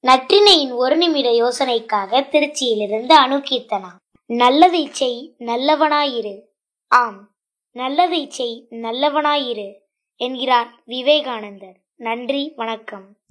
நற்றினையின் ஒரு நிமிட யோசனைக்காக திருச்சியிலிருந்து அணுகீர்த்தனா நல்லதை செய் நல்லவனாயிரு. ஆம் நல்லதை செய் நல்லவனாயிரு என்கிறார் விவேகானந்தர். நன்றி வணக்கம்.